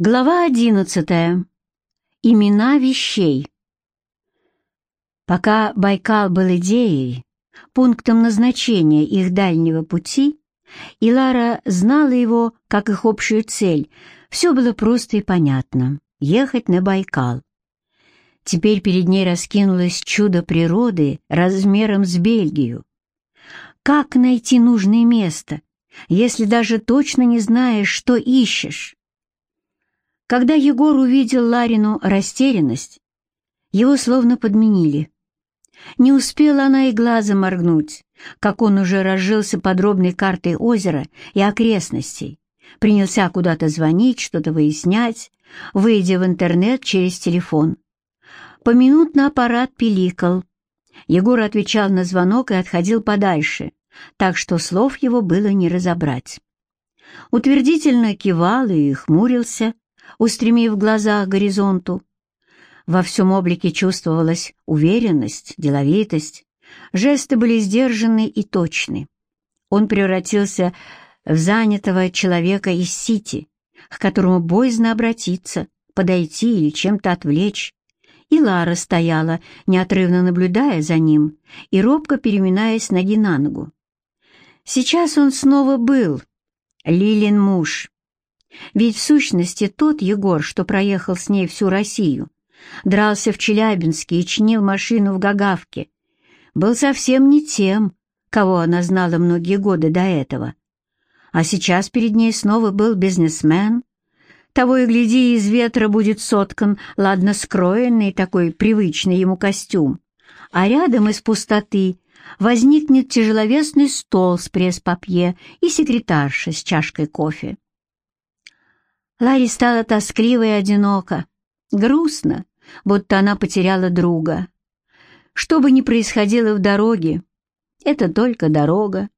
Глава одиннадцатая. Имена вещей. Пока Байкал был идеей, пунктом назначения их дальнего пути, и Лара знала его как их общую цель, все было просто и понятно — ехать на Байкал. Теперь перед ней раскинулось чудо природы размером с Бельгию. Как найти нужное место, если даже точно не знаешь, что ищешь? Когда Егор увидел Ларину растерянность, его словно подменили. Не успела она и глазом моргнуть, как он уже разжился подробной картой озера и окрестностей, принялся куда-то звонить, что-то выяснять, выйдя в интернет через телефон. Поминутно аппарат пиликал. Егор отвечал на звонок и отходил подальше, так что слов его было не разобрать. Утвердительно кивал и хмурился, устремив глаза к горизонту. Во всем облике чувствовалась уверенность, деловитость. Жесты были сдержаны и точны. Он превратился в занятого человека из Сити, к которому боязно обратиться, подойти или чем-то отвлечь. И Лара стояла, неотрывно наблюдая за ним и робко переминаясь ноги на ногу. Сейчас он снова был Лилин муж, ведь в сущности тот Егор, что проехал с ней всю Россию, дрался в Челябинске и чинил машину в Гагавке, был совсем не тем, кого она знала многие годы до этого. А сейчас перед ней снова был бизнесмен. Того и гляди, из ветра будет соткан, ладно скроенный такой привычный ему костюм. А рядом из пустоты возникнет тяжеловесный стол с пресс-папье и секретарша с чашкой кофе. Ларри стало тоскливо и одиноко, грустно, будто она потеряла друга. Что бы ни происходило в дороге, это только дорога,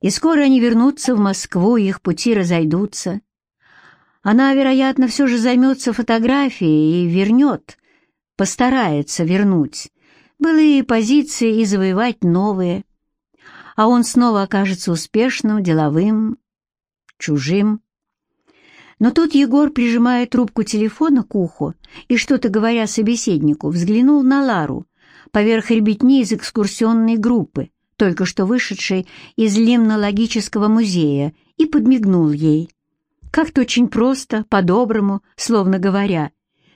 и скоро они вернутся в Москву, их пути разойдутся. Она, вероятно, все же займется фотографией и вернет, постарается вернуть былые позиции и завоевать новые, а он снова окажется успешным, деловым, чужим. Но тут Егор, прижимая трубку телефона к уху и что-то говоря собеседнику, взглянул на Лару поверх ребятни из экскурсионной группы, только что вышедшей из лимнологического музея, и подмигнул ей. Как-то очень просто, по-доброму, словно говоря,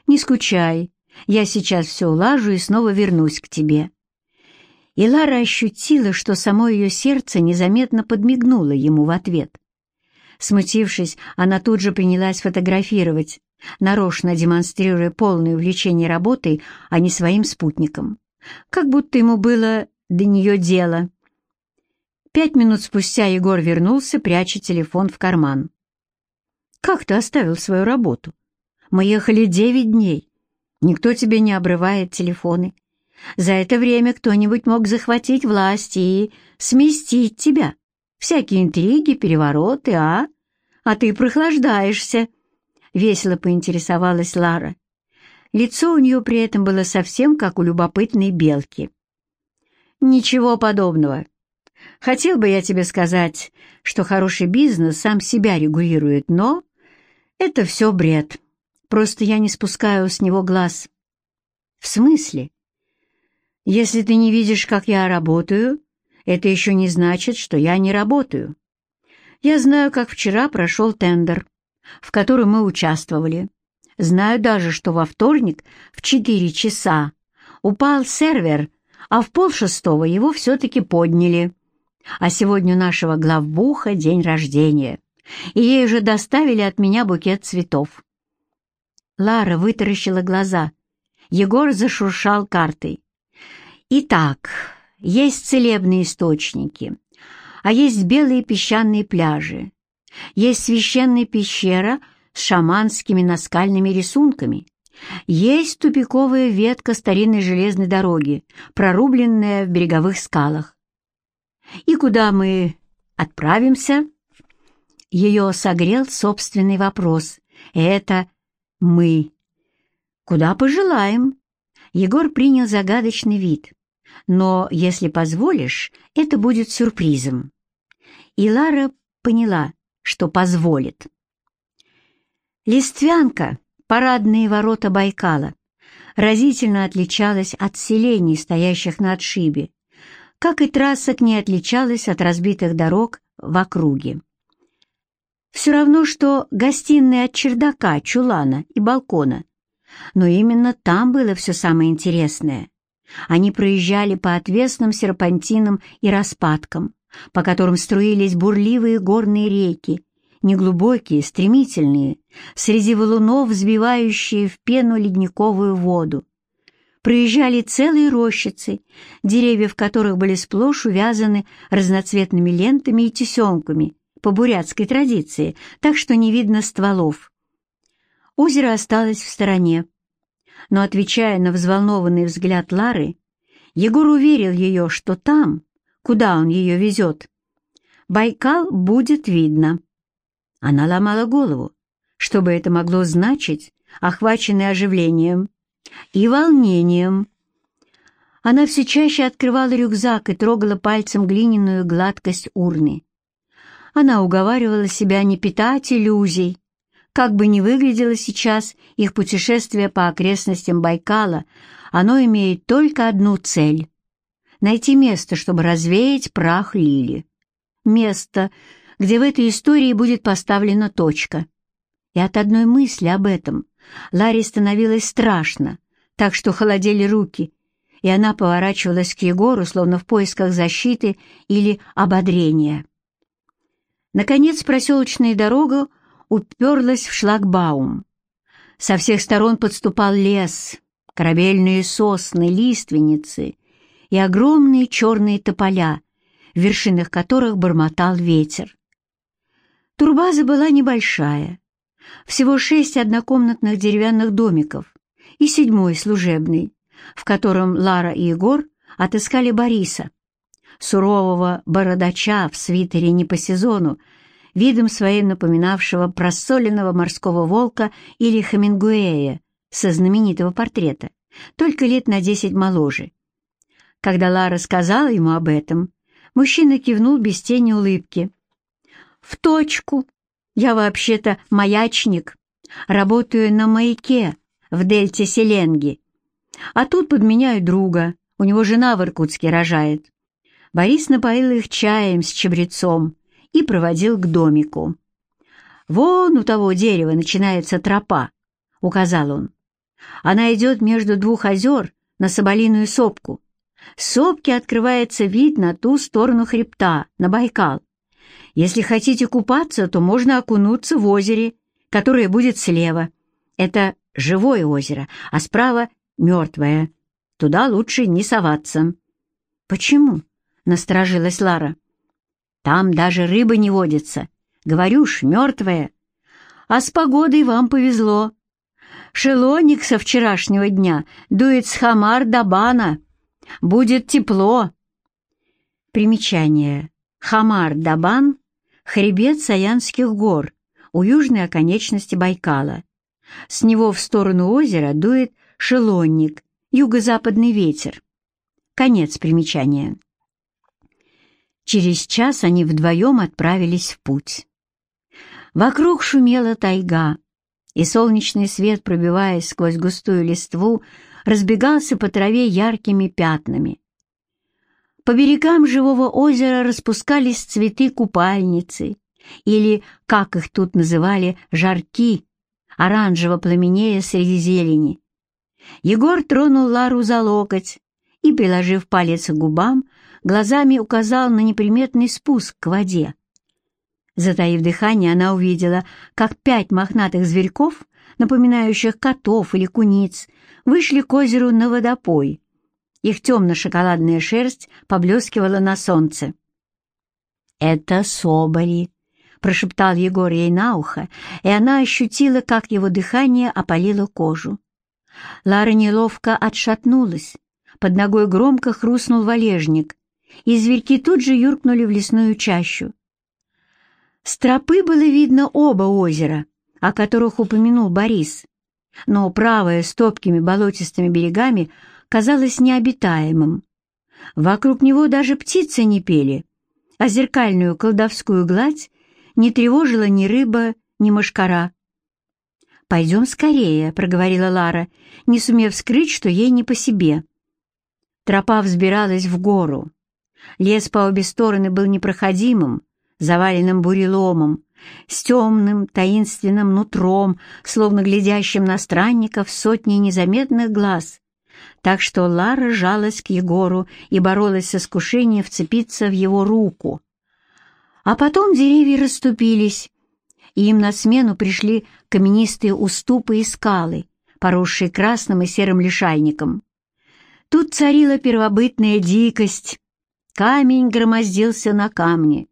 «Не скучай, я сейчас все улажу и снова вернусь к тебе». И Лара ощутила, что само ее сердце незаметно подмигнуло ему в ответ. Смутившись, она тут же принялась фотографировать, нарочно демонстрируя полное увлечение работой, а не своим спутником. Как будто ему было до нее дело. Пять минут спустя Егор вернулся, пряча телефон в карман. «Как ты оставил свою работу? Мы ехали девять дней. Никто тебе не обрывает телефоны. За это время кто-нибудь мог захватить власть и сместить тебя. Всякие интриги, перевороты, а? А ты прохлаждаешься!» Весело поинтересовалась Лара. Лицо у нее при этом было совсем как у любопытной белки. «Ничего подобного. Хотел бы я тебе сказать, что хороший бизнес сам себя регулирует, но это все бред. Просто я не спускаю с него глаз». «В смысле?» «Если ты не видишь, как я работаю, это еще не значит, что я не работаю. Я знаю, как вчера прошел тендер, в котором мы участвовали. Знаю даже, что во вторник в четыре часа упал сервер, а в полшестого его все-таки подняли. А сегодня у нашего главбуха день рождения, и ей уже доставили от меня букет цветов. Лара вытаращила глаза. Егор зашуршал картой. «Итак, есть целебные источники, а есть белые песчаные пляжи, есть священная пещера с шаманскими наскальными рисунками, есть тупиковая ветка старинной железной дороги, прорубленная в береговых скалах. И куда мы отправимся? Ее согрел собственный вопрос. Это мы. Куда пожелаем? Егор принял загадочный вид но, если позволишь, это будет сюрпризом». И Лара поняла, что позволит. Листвянка, парадные ворота Байкала, разительно отличалась от селений, стоящих на отшибе, как и трасса к ней отличалась от разбитых дорог в округе. Все равно, что гостиная от чердака, чулана и балкона. Но именно там было все самое интересное. Они проезжали по отвесным серпантинам и распадкам, по которым струились бурливые горные реки, неглубокие, стремительные, среди валунов взбивающие в пену ледниковую воду. Проезжали целые рощицы, деревья в которых были сплошь увязаны разноцветными лентами и тесемками по бурятской традиции, так что не видно стволов. Озеро осталось в стороне, но, отвечая на взволнованный взгляд Лары, Егор уверил ее, что там, куда он ее везет, Байкал будет видно. Она ломала голову, что бы это могло значить, охваченная оживлением и волнением. Она все чаще открывала рюкзак и трогала пальцем глиняную гладкость урны. Она уговаривала себя не питать иллюзий. Как бы ни выглядело сейчас их путешествие по окрестностям Байкала, оно имеет только одну цель — найти место, чтобы развеять прах Лили. Место, где в этой истории будет поставлена точка. И от одной мысли об этом Ларе становилось страшно, так что холодели руки, и она поворачивалась к Егору, словно в поисках защиты или ободрения. Наконец проселочная дорога уперлась в шлагбаум. Со всех сторон подступал лес, корабельные сосны, лиственницы и огромные черные тополя, в вершинах которых бормотал ветер. Турбаза была небольшая, всего шесть однокомнатных деревянных домиков и седьмой служебный, в котором Лара и Егор отыскали Бориса, сурового бородача в свитере не по сезону, видом своим напоминавшего просоленного морского волка или Хемингуэя со знаменитого портрета, только лет на десять моложе. Когда Лара сказала ему об этом, мужчина кивнул без тени улыбки. «В точку. Я вообще-то маячник. Работаю на маяке в дельте Селенги. А тут подменяю друга. У него жена в Иркутске рожает. Борис напоил их чаем с чабрецом и проводил к домику. «Вон у того дерева начинается тропа», — указал он. «Она идет между двух озер на Соболиную сопку. С сопки открывается вид на ту сторону хребта, на Байкал. Если хотите купаться, то можно окунуться в озере, которое будет слева. Это живое озеро, а справа — мертвое. Туда лучше не соваться». «Почему?» — насторожилась Лара. «Там даже рыба не водится. Говорю ж, мертвая. А с погодой вам повезло. Шелоник со вчерашнего дня дует с Хамар до Бана. Будет тепло». Примечание. Хамар-Дабан — хребет Саянских гор у южной оконечности Байкала. С него в сторону озера дует шелонник, юго-западный ветер. Конец примечания. Через час они вдвоем отправились в путь. Вокруг шумела тайга, и солнечный свет, пробиваясь сквозь густую листву, разбегался по траве яркими пятнами. По берегам живого озера распускались цветы купальницы, или, как их тут называли, жарки, оранжево пламенея среди зелени. Егор тронул Лару за локоть и, приложив палец к губам, глазами указал на неприметный спуск к воде. Затаив дыхание, она увидела, как пять мохнатых зверьков, напоминающих котов или куниц, вышли к озеру на водопой. Их темно-шоколадная шерсть поблескивала на солнце. «Это соболи», — прошептал Егор ей на ухо, и она ощутила, как его дыхание опалило кожу. Лара неловко отшатнулась. Под ногой громко хрустнул валежник, и зверьки тут же юркнули в лесную чащу. С тропы было видно оба озера, о которых упомянул Борис, но правое с топкими болотистыми берегами казалось необитаемым. Вокруг него даже птицы не пели, а зеркальную колдовскую гладь не тревожила ни рыба, ни мошкара. «Пойдем скорее», — проговорила Лара, не сумев скрыть, что ей не по себе. Тропа взбиралась в гору. Лес по обе стороны был непроходимым, заваленным буреломом, с темным, таинственным нутром, словно глядящим на странников сотни незаметных глаз. Так что Лара жалась к Егору и боролась с искушением вцепиться в его руку. А потом деревья расступились, и им на смену пришли каменистые уступы и скалы, поросшие красным и серым лишайником. Тут царила первобытная дикость. Камень громоздился на камне.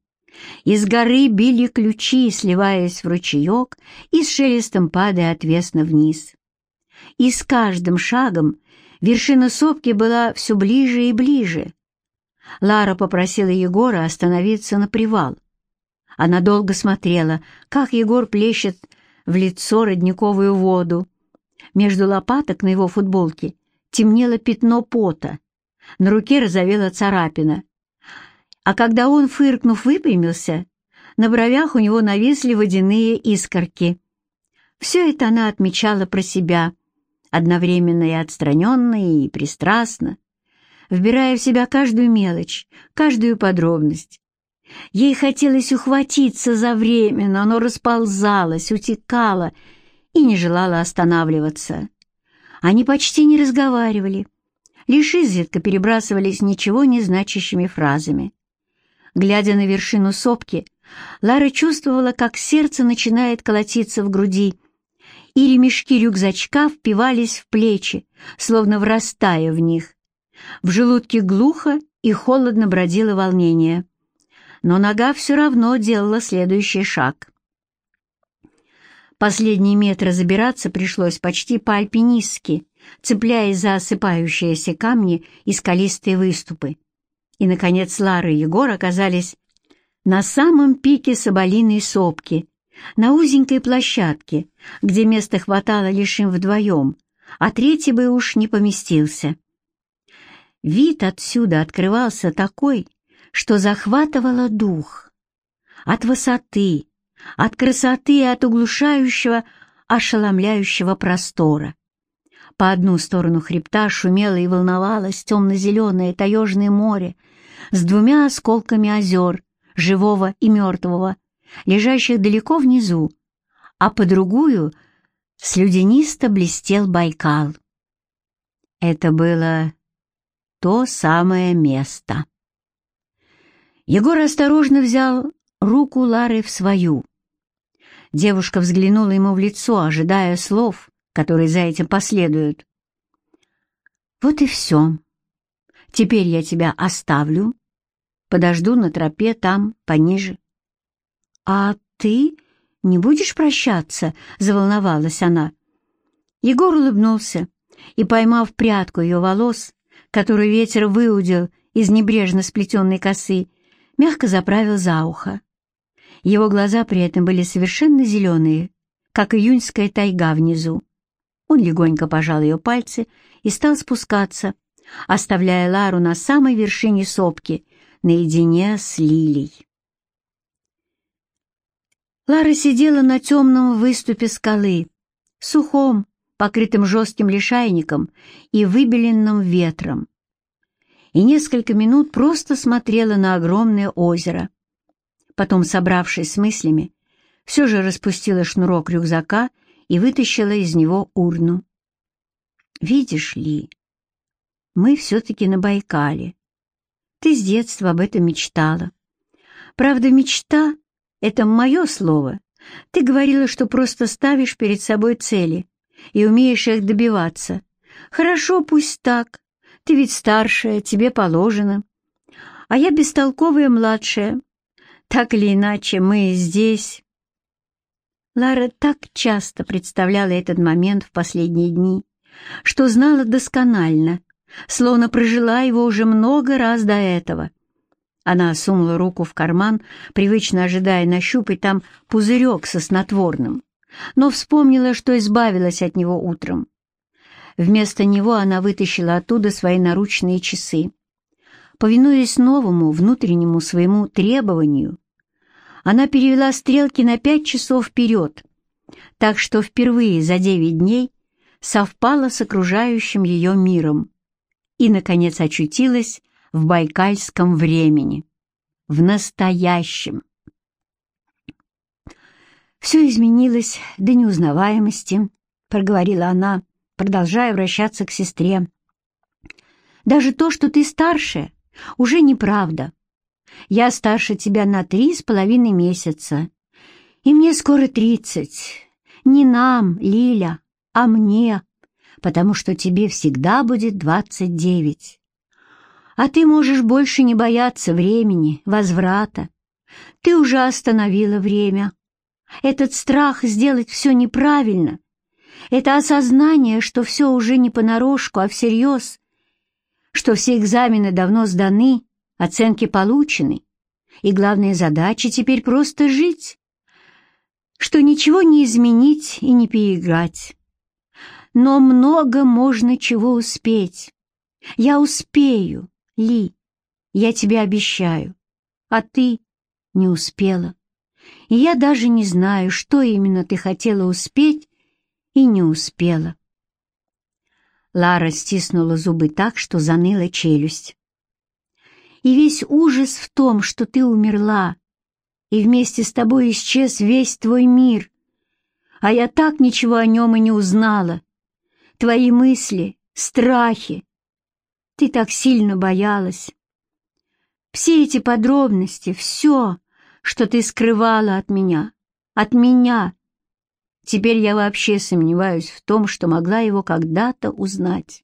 Из горы били ключи, сливаясь в ручеек и с шелестом падая отвесно вниз. И с каждым шагом вершина сопки была все ближе и ближе. Лара попросила Егора остановиться на привал. Она долго смотрела, как Егор плещет в лицо родниковую воду. Между лопаток на его футболке темнело пятно пота, на руке разовела царапина. А когда он, фыркнув, выпрямился, на бровях у него нависли водяные искорки. Все это она отмечала про себя, одновременно и отстраненно, и пристрастно, вбирая в себя каждую мелочь, каждую подробность. Ей хотелось ухватиться за время, но оно расползалось, утекало и не желало останавливаться. Они почти не разговаривали, лишь изредка перебрасывались ничего не значащими фразами. Глядя на вершину сопки, Лара чувствовала, как сердце начинает колотиться в груди, и ремешки рюкзачка впивались в плечи, словно врастая в них. В желудке глухо и холодно бродило волнение но нога все равно делала следующий шаг. Последние метры забираться пришлось почти по-альпинистски, цепляясь за осыпающиеся камни и скалистые выступы. И, наконец, Лара и Егор оказались на самом пике соболиной сопки, на узенькой площадке, где места хватало лишь им вдвоем, а третий бы уж не поместился. Вид отсюда открывался такой, что захватывало дух. От высоты, от красоты и от углушающего, ошеломляющего простора. По одну сторону хребта шумело и волновалось темно-зеленое таежное море с двумя осколками озер, живого и мертвого, лежащих далеко внизу, а по другую слюдянисто блестел Байкал. Это было то самое место. Егор осторожно взял руку Лары в свою. Девушка взглянула ему в лицо, ожидая слов, которые за этим последуют. «Вот и все. Теперь я тебя оставлю. Подожду на тропе там, пониже». «А ты не будешь прощаться?» — заволновалась она. Егор улыбнулся и, поймав прядку ее волос, которую ветер выудил из небрежно сплетенной косы, мягко заправил за ухо. Его глаза при этом были совершенно зеленые, как июньская тайга внизу. Он легонько пожал ее пальцы и стал спускаться, оставляя Лару на самой вершине сопки, наедине с Лилей. Лара сидела на темном выступе скалы, сухом, покрытым жестким лишайником и выбеленным ветром и несколько минут просто смотрела на огромное озеро. Потом, собравшись с мыслями, все же распустила шнурок рюкзака и вытащила из него урну. «Видишь ли, мы все-таки на Байкале. Ты с детства об этом мечтала. Правда, мечта — это мое слово. Ты говорила, что просто ставишь перед собой цели и умеешь их добиваться. Хорошо, пусть так. Ты ведь старшая, тебе положено. А я бестолковая младшая. Так или иначе, мы здесь. Лара так часто представляла этот момент в последние дни, что знала досконально, словно прожила его уже много раз до этого. Она сунула руку в карман, привычно ожидая нащупать там пузырек со снотворным, но вспомнила, что избавилась от него утром. Вместо него она вытащила оттуда свои наручные часы. Повинуясь новому внутреннему своему требованию, она перевела стрелки на пять часов вперед так что впервые за девять дней совпала с окружающим ее миром и, наконец, очутилась в байкальском времени, в настоящем. «Все изменилось до неузнаваемости», — проговорила она, продолжая вращаться к сестре. «Даже то, что ты старше, уже неправда. Я старше тебя на три с половиной месяца, и мне скоро тридцать. Не нам, Лиля, а мне, потому что тебе всегда будет двадцать девять. А ты можешь больше не бояться времени, возврата. Ты уже остановила время. Этот страх сделать все неправильно, это осознание, что все уже не понарошку, а всерьез, что все экзамены давно сданы, оценки получены, и главная задача теперь просто жить, что ничего не изменить и не переиграть. Но много можно чего успеть. Я успею, Ли, я тебе обещаю, а ты не успела. И я даже не знаю, что именно ты хотела успеть и не успела. Лара стиснула зубы так, что заныла челюсть. И весь ужас в том, что ты умерла, и вместе с тобой исчез весь твой мир. А я так ничего о нем и не узнала. Твои мысли, страхи. Ты так сильно боялась. Все эти подробности, все, что ты скрывала от меня, от меня. Теперь я вообще сомневаюсь в том, что могла его когда-то узнать.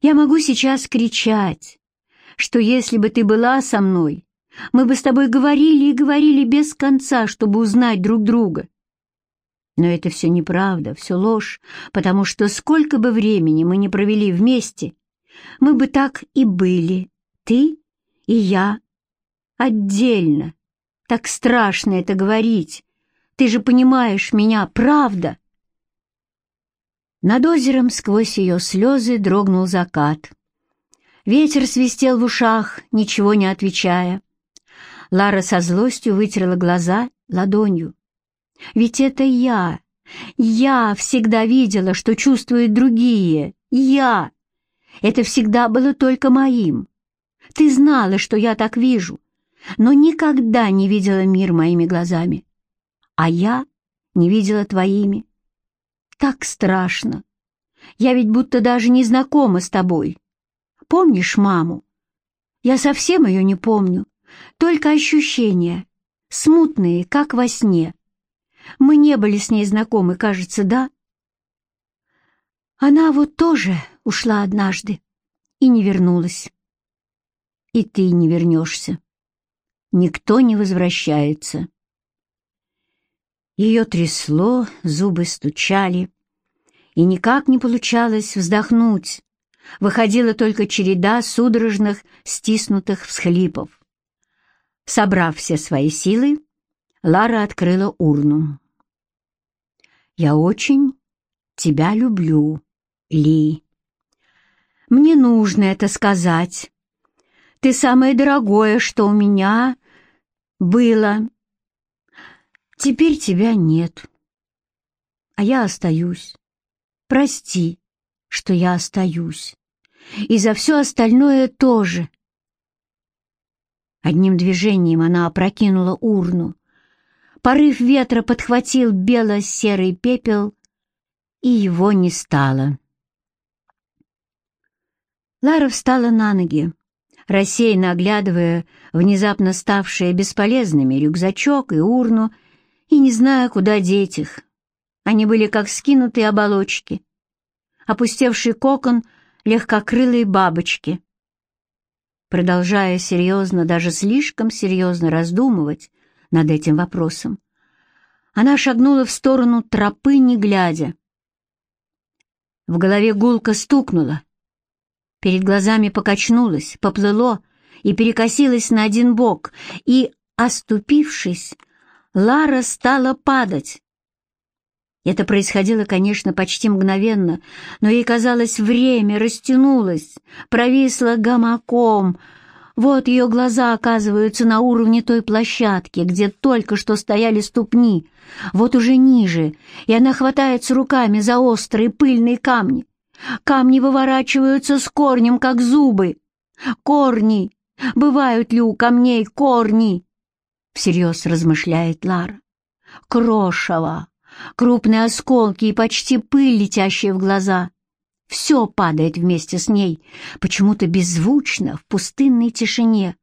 Я могу сейчас кричать, что если бы ты была со мной, мы бы с тобой говорили и говорили без конца, чтобы узнать друг друга. Но это все неправда, все ложь, потому что сколько бы времени мы не провели вместе, мы бы так и были, ты и я, отдельно. Так страшно это говорить. Ты же понимаешь меня, правда? Над озером сквозь ее слезы дрогнул закат. Ветер свистел в ушах, ничего не отвечая. Лара со злостью вытерла глаза ладонью. «Ведь это я! Я всегда видела, что чувствуют другие! Я! Это всегда было только моим! Ты знала, что я так вижу, но никогда не видела мир моими глазами. А я не видела твоими. Так страшно! Я ведь будто даже не знакома с тобой. Помнишь маму? Я совсем ее не помню. Только ощущения, смутные, как во сне. Мы не были с ней знакомы, кажется, да? Она вот тоже ушла однажды и не вернулась. И ты не вернешься. Никто не возвращается. Ее трясло, зубы стучали, и никак не получалось вздохнуть. Выходила только череда судорожных, стиснутых всхлипов. Собрав все свои силы, Лара открыла урну. «Я очень тебя люблю, Ли. Мне нужно это сказать. Ты самое дорогое, что у меня было. Теперь тебя нет. А я остаюсь. Прости, что я остаюсь. И за все остальное тоже. Одним движением она опрокинула урну. Порыв ветра подхватил бело-серый пепел, и его не стало. Лара встала на ноги, рассеянно оглядывая внезапно ставшие бесполезными рюкзачок и урну, и не зная, куда деть их. Они были как скинутые оболочки, опустевший кокон легкокрылые бабочки, продолжая серьезно, даже слишком серьезно раздумывать над этим вопросом. Она шагнула в сторону тропы, не глядя. В голове гулко стукнуло. Перед глазами покачнулось, поплыло и перекосилось на один бок, и, оступившись, Лара стала падать. Это происходило, конечно, почти мгновенно, но ей казалось, время растянулось, провисло гамаком. Вот ее глаза оказываются на уровне той площадки, где только что стояли ступни, вот уже ниже, и она хватается руками за острые пыльные камни. Камни выворачиваются с корнем, как зубы. Корни! Бывают ли у камней корни? Всерьез размышляет Лара. Крошево, крупные осколки и почти пыль, летящая в глаза. Все падает вместе с ней, почему-то беззвучно, в пустынной тишине.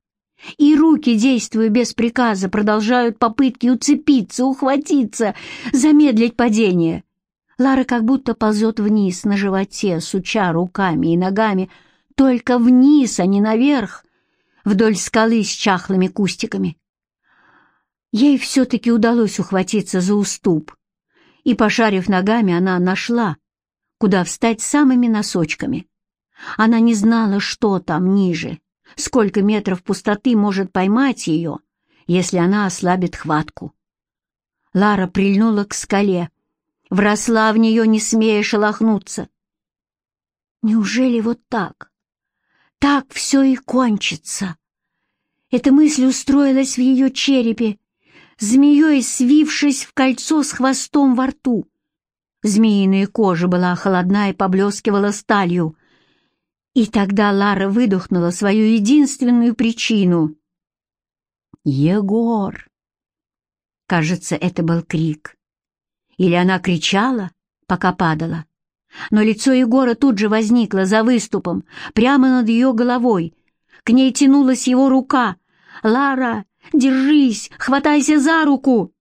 И руки, действуя без приказа, продолжают попытки уцепиться, ухватиться, замедлить падение. Лара как будто ползет вниз на животе, суча руками и ногами, только вниз, а не наверх, вдоль скалы с чахлыми кустиками. Ей все-таки удалось ухватиться за уступ, и, пошарив ногами, она нашла, куда встать самыми носочками. Она не знала, что там ниже, сколько метров пустоты может поймать ее, если она ослабит хватку. Лара прильнула к скале, вросла в нее, не смея шелохнуться. Неужели вот так? Так все и кончится. Эта мысль устроилась в ее черепе, змеей свившись в кольцо с хвостом во рту. Змеиная кожа была холодна и поблескивала сталью. И тогда Лара выдохнула свою единственную причину. «Егор!» Кажется, это был крик. Или она кричала, пока падала. Но лицо Егора тут же возникло за выступом, прямо над ее головой. К ней тянулась его рука. «Лара, держись, хватайся за руку!»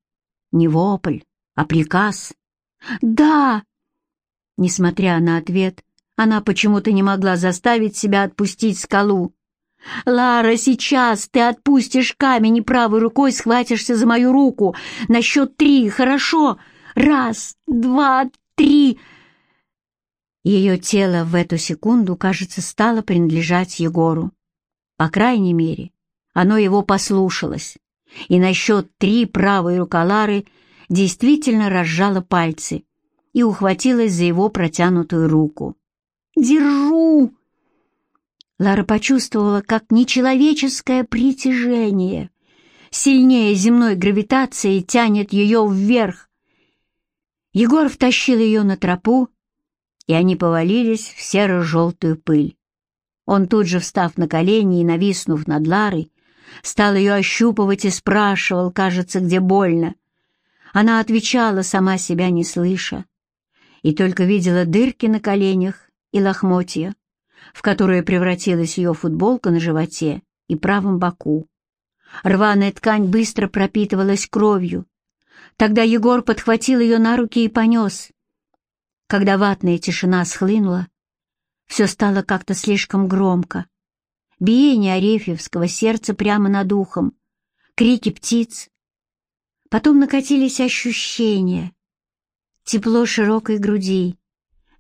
Не вопль, а приказ. «Да!» Несмотря на ответ, она почему-то не могла заставить себя отпустить скалу. «Лара, сейчас ты отпустишь камень и правой рукой схватишься за мою руку. На счет три, хорошо? Раз, два, три!» Ее тело в эту секунду, кажется, стало принадлежать Егору. По крайней мере, оно его послушалось, и на счет три правой рука Лары действительно разжала пальцы и ухватилась за его протянутую руку. «Держу!» Лара почувствовала, как нечеловеческое притяжение, сильнее земной гравитации, тянет ее вверх. Егор втащил ее на тропу, и они повалились в серо-желтую пыль. Он тут же, встав на колени и нависнув над Ларой, стал ее ощупывать и спрашивал, кажется, где больно. Она отвечала, сама себя не слыша, и только видела дырки на коленях и лохмотья, в которые превратилась ее футболка на животе и правом боку. Рваная ткань быстро пропитывалась кровью. Тогда Егор подхватил ее на руки и понес. Когда ватная тишина схлынула, все стало как-то слишком громко. Биение Арефьевского сердца прямо над ухом, крики птиц, Потом накатились ощущения. Тепло широкой груди,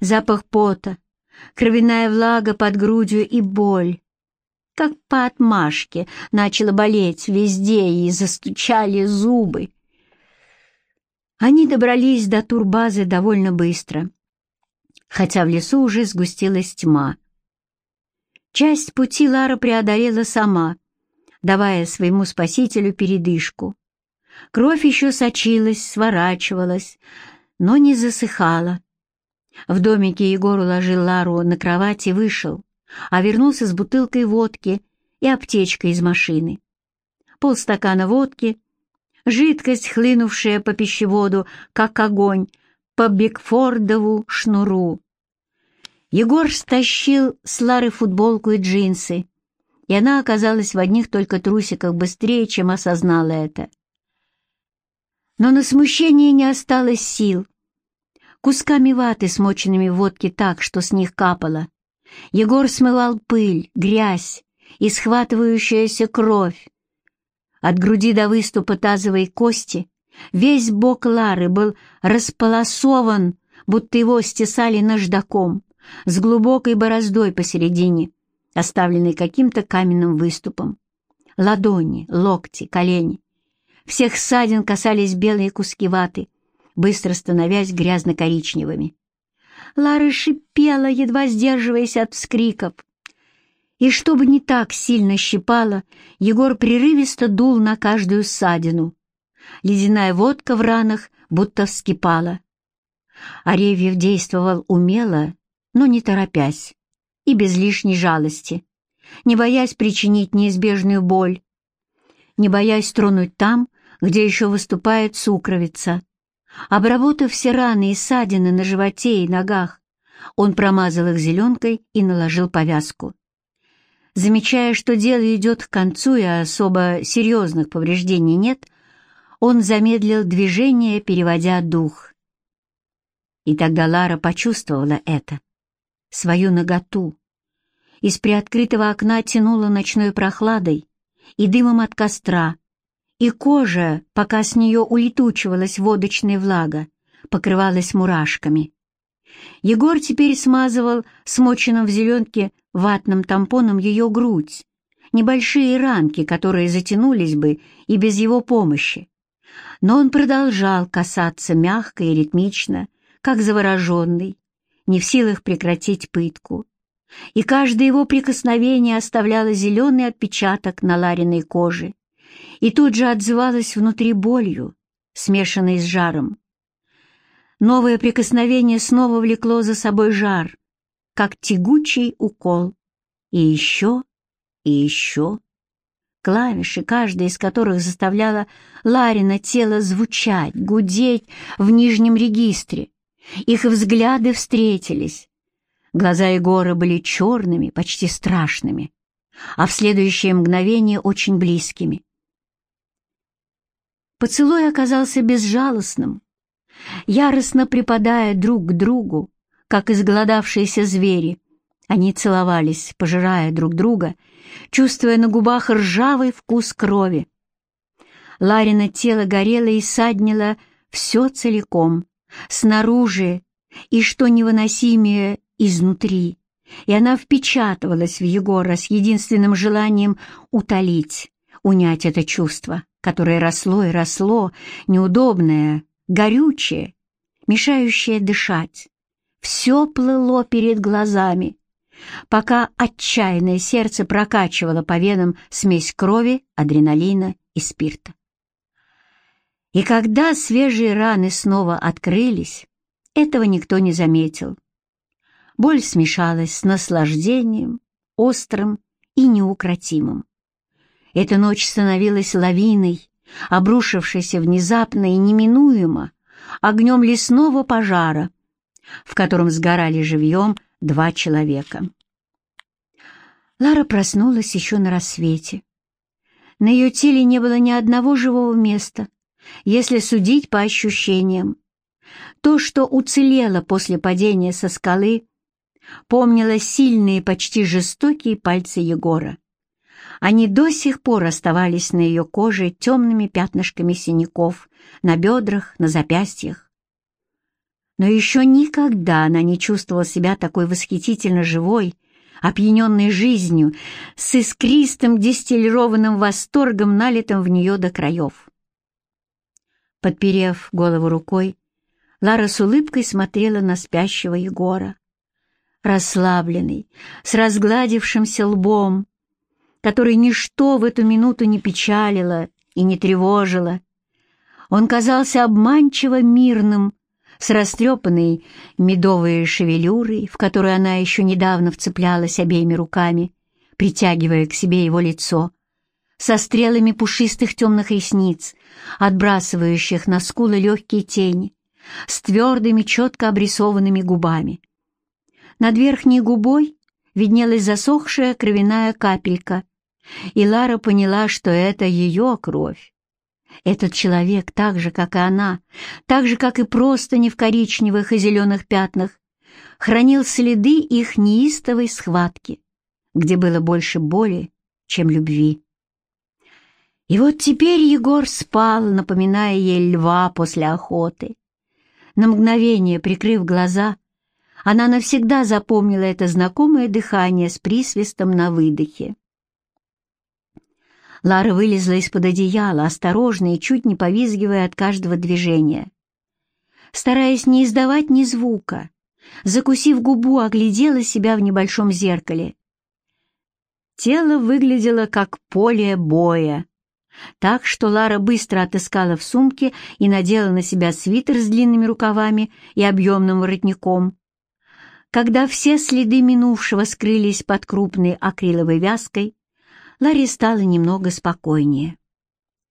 запах пота, кровяная влага под грудью и боль. Как по отмашке начало болеть везде и застучали зубы. Они добрались до турбазы довольно быстро, хотя в лесу уже сгустилась тьма. Часть пути Лара преодолела сама, давая своему спасителю передышку. Кровь еще сочилась, сворачивалась, но не засыхала. В домике Егор уложил Лару на кровать и вышел, а вернулся с бутылкой водки и аптечкой из машины. Полстакана водки, жидкость, хлынувшая по пищеводу, как огонь, по Бигфордову шнуру. Егор стащил с Лары футболку и джинсы, и она оказалась в одних только трусиках быстрее, чем осознала это. Но на смущение не осталось сил. Кусками ваты, смоченными в водке так, что с них капало. Егор смывал пыль, грязь и схватывающаяся кровь. От груди до выступа тазовой кости весь бок Лары был располосован, будто его стесали наждаком, с глубокой бороздой посередине, оставленной каким-то каменным выступом. Ладони, локти, колени всех ссадин касались белые куски ваты, быстро становясь грязно-коричневыми. Лара шипела, едва сдерживаясь от вскриков. И чтобы не так сильно щипало, Егор прерывисто дул на каждую ссадину. Ледяная водка в ранах будто вскипала. Аревьев действовал умело, но не торопясь и без лишней жалости, не боясь причинить неизбежную боль, не боясь тронуть там, где еще выступает сукровица. Обработав все раны и ссадины на животе и ногах, он промазал их зеленкой и наложил повязку. Замечая, что дело идет к концу и особо серьезных повреждений нет, он замедлил движение, переводя дух. И тогда Лара почувствовала это, свою наготу. Из приоткрытого окна тянуло ночной прохладой и дымом от костра, и кожа, пока с нее улетучивалась водочная влага, покрывалась мурашками. Егор теперь смазывал смоченным в зеленке ватным тампоном ее грудь, небольшие ранки, которые затянулись бы и без его помощи. Но он продолжал касаться мягко и ритмично, как завороженный, не в силах прекратить пытку. И каждое его прикосновение оставляло зеленый отпечаток на Лариной коже и тут же отзывалось внутри болью, смешанной с жаром. Новое прикосновение снова влекло за собой жар, как тягучий укол. И еще, и еще. Клавиши, каждая из которых заставляла Ларина тело звучать, гудеть в нижнем регистре. Их взгляды встретились. Глаза Егора были черными, почти страшными, а в следующее мгновение очень близкими. Поцелуй оказался безжалостным, Яростно припадая друг к другу, как изголодавшиеся звери, они целовались, пожирая друг друга, чувствуя на губах ржавый вкус крови. Ларина тело горело и саднило все целиком, снаружи и, что невыносимее, изнутри, и она впечатывалась в Егора с единственным желанием утолить, унять это чувство, которое росло и росло, неудобное, горючее, мешающее дышать. Все плыло перед глазами, пока отчаянное сердце прокачивало по венам смесь крови, адреналина и спирта. И когда свежие раны снова открылись, этого никто не заметил. Боль смешалась с наслаждением, острым и неукротимым. Эта ночь становилась лавиной, обрушившийся внезапно и неминуемо огнем лесного пожара, в котором сгорали живьем два человека. Лара проснулась еще на рассвете. На ее теле не было ни одного живого места, если судить по ощущениям. То, что уцелело после падения со скалы, помнило сильные, почти жестокие пальцы Егора. Они до сих пор оставались на ее коже темными пятнышками синяков, на бедрах, на запястьях. Но еще никогда она не чувствовала себя такой восхитительно живой, опьяненной жизнью, с искристым дистиллированным восторгом, налитым в нее до краев. Подперев голову рукой, Лара с улыбкой смотрела на спящего Егора. Расслабленный, с разгладившимся лбом, который ничто в эту минуту не печалило и не тревожило. Он казался обманчиво мирным, с растрепанной медовой шевелюрой, в которую она еще недавно вцеплялась обеими руками, притягивая к себе его лицо, со стрелами пушистых темных ресниц, отбрасывающих на скулы легкие тени, с твердыми, четко обрисованными губами. Над верхней губой виднелась засохшая кровяная капелька, и Лара поняла, что это ее кровь. Этот человек, так же, как и она, так же, как и просто не в коричневых и зеленых пятнах, хранил следы их неистовой схватки, где было больше боли, чем любви. И вот теперь Егор спал, напоминая ей льва после охоты. На мгновение, прикрыв глаза, она навсегда запомнила это знакомое дыхание с присвистом на выдохе. Лара вылезла из-под одеяла, осторожно и чуть не повизгивая от каждого движения. Стараясь не издавать ни звука, закусив губу, оглядела себя в небольшом зеркале. Тело выглядело как поле боя, так что Лара быстро отыскала в сумке и надела на себя свитер с длинными рукавами и объемным воротником. Когда все следы минувшего скрылись под крупной акриловой вязкой, Ларе стало немного спокойнее.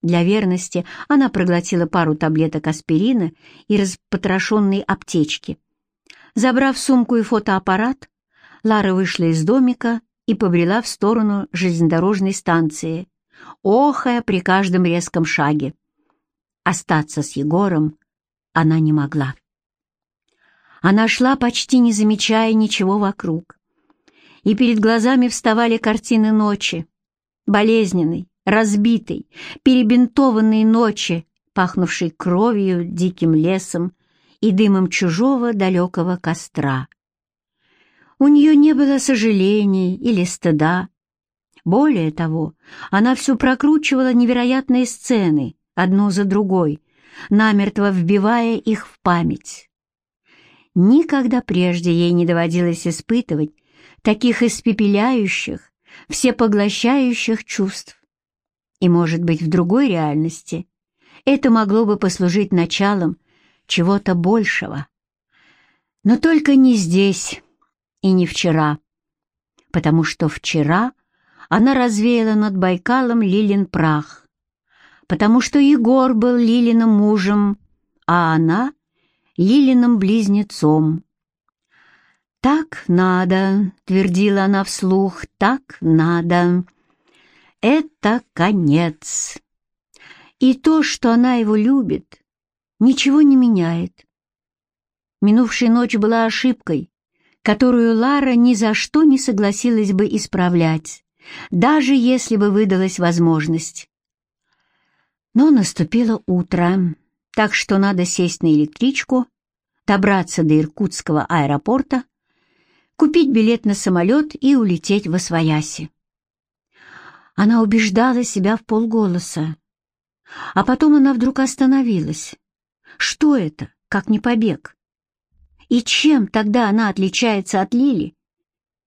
Для верности она проглотила пару таблеток аспирина и распотрошенной аптечки. Забрав сумку и фотоаппарат, Лара вышла из домика и побрела в сторону железнодорожной станции, охая при каждом резком шаге. Остаться с Егором она не могла. Она шла, почти не замечая ничего вокруг. И перед глазами вставали картины ночи, болезненной, разбитой, перебинтованной ночи, пахнувшей кровью, диким лесом и дымом чужого далекого костра. У нее не было сожалений или стыда. Более того, она все прокручивала невероятные сцены, одну за другой, намертво вбивая их в память. Никогда прежде ей не доводилось испытывать таких испепеляющих, всепоглощающих чувств. И, может быть, в другой реальности это могло бы послужить началом чего-то большего. Но только не здесь и не вчера, потому что вчера она развеяла над Байкалом Лилин прах, потому что Егор был Лилиным мужем, а она — Лилиным близнецом. «Так надо», — твердила она вслух, — «так надо» это конец. И то, что она его любит, ничего не меняет. Минувшая ночь была ошибкой, которую Лара ни за что не согласилась бы исправлять, даже если бы выдалась возможность. Но наступило утро, так что надо сесть на электричку, добраться до Иркутского аэропорта, купить билет на самолет и улететь в Освояси. Она убеждала себя в полголоса. А потом она вдруг остановилась. Что это, как не побег? И чем тогда она отличается от Лили?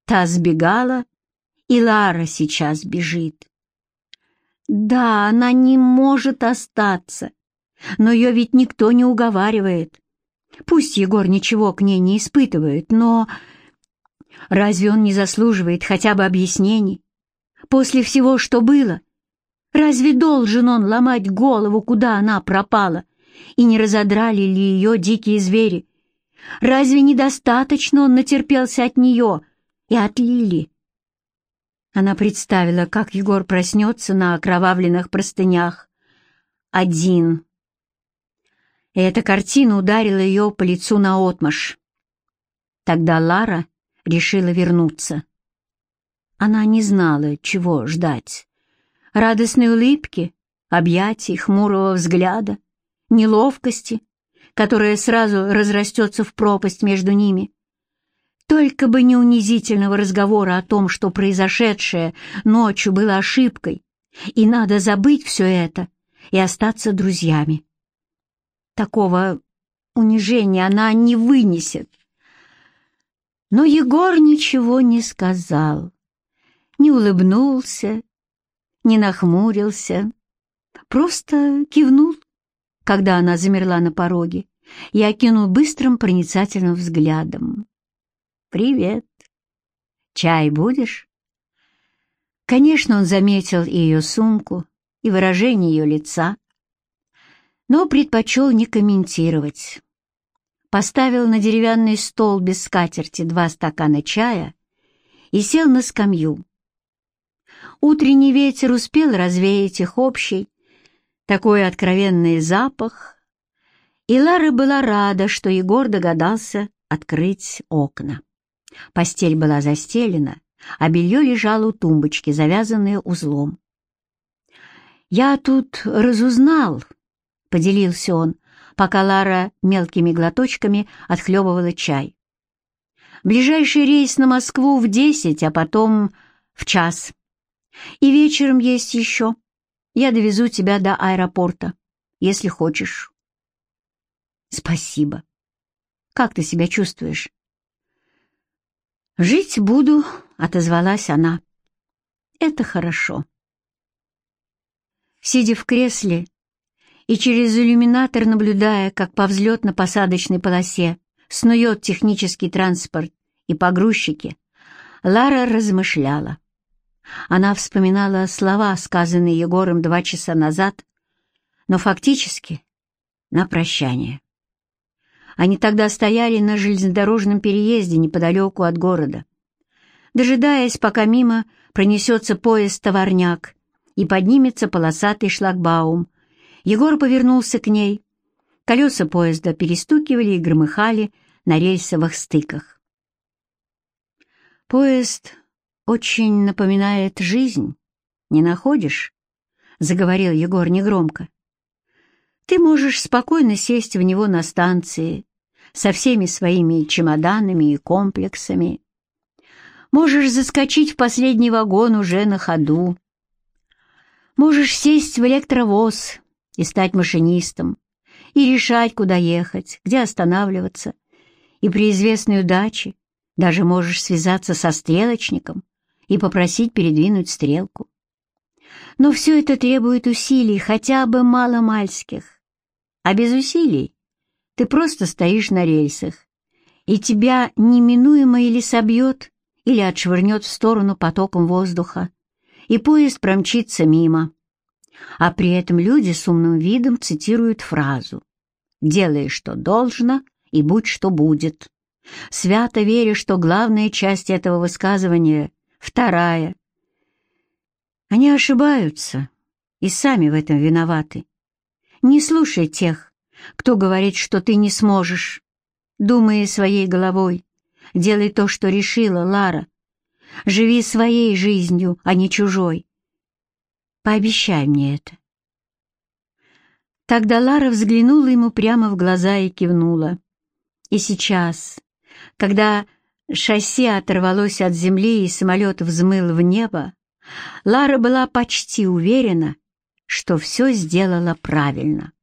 Та сбегала, и Лара сейчас бежит. Да, она не может остаться, но ее ведь никто не уговаривает. Пусть Егор ничего к ней не испытывает, но... Разве он не заслуживает хотя бы объяснений? После всего, что было, разве должен он ломать голову, куда она пропала, и не разодрали ли ее дикие звери? Разве недостаточно он натерпелся от нее и от Лили? Она представила, как Егор проснется на окровавленных простынях. Один. И эта картина ударила ее по лицу наотмашь. Тогда Лара решила вернуться. Она не знала, чего ждать. Радостной улыбки, объятий, хмурого взгляда, неловкости, которая сразу разрастется в пропасть между ними. Только бы не унизительного разговора о том, что произошедшее ночью было ошибкой, и надо забыть все это и остаться друзьями. Такого унижения она не вынесет. Но Егор ничего не сказал не улыбнулся, не нахмурился, просто кивнул, когда она замерла на пороге, и окинул быстрым проницательным взглядом. «Привет! Чай будешь?» Конечно, он заметил и ее сумку, и выражение ее лица, но предпочел не комментировать. Поставил на деревянный стол без скатерти два стакана чая и сел на скамью, Утренний ветер успел развеять их общий, такой откровенный запах, и Лара была рада, что Егор догадался открыть окна. Постель была застелена, а белье лежало у тумбочки, завязанное узлом. «Я тут разузнал», — поделился он, пока Лара мелкими глоточками отхлебывала чай. «Ближайший рейс на Москву в десять, а потом в час. И вечером есть еще. Я довезу тебя до аэропорта, если хочешь. Спасибо. Как ты себя чувствуешь? Жить буду, отозвалась она. это хорошо. Сидя в кресле и через иллюминатор наблюдая, как по взлетно-посадочной полосе снует технический транспорт и погрузчики, Лара размышляла. Она вспоминала слова, сказанные Егором два часа назад, но фактически на прощание. Они тогда стояли на железнодорожном переезде неподалеку от города, дожидаясь, пока мимо пронесется поезд-товарняк и поднимется полосатый шлагбаум. Егор повернулся к ней. Колеса поезда перестукивали и громыхали на рельсовых стыках. «Поезд очень напоминает жизнь, не находишь?» — заговорил Егор негромко. «Ты можешь спокойно сесть в него на станции со всеми своими чемоданами и комплексами. Можешь заскочить в последний вагон уже на ходу. Можешь сесть в электровоз и стать машинистом, и решать, куда ехать, где останавливаться, и при известной удаче даже можешь связаться со стрелочником и попросить передвинуть стрелку. Но все это требует усилий, хотя бы маломальских. А без усилий ты просто стоишь на рельсах, и тебя неминуемо или собьет, или отшвырнет в сторону потоком воздуха, и поезд промчится мимо. А при этом люди с умным видом цитируют фразу «Делай, что должно, и будь, что будет». Свято веря, что главная часть этого высказывания — вторая. Они ошибаются и сами в этом виноваты. Не слушай тех, кто говорит, что ты не сможешь. Думай своей головой. Делай то, что решила Лара. Живи своей жизнью, а не чужой. Пообещай мне это. Тогда Лара взглянула ему прямо в глаза и кивнула. И сейчас, когда шасси оторвалось от земли и самолет взмыл в небо, Лара была почти уверена, что все сделала правильно.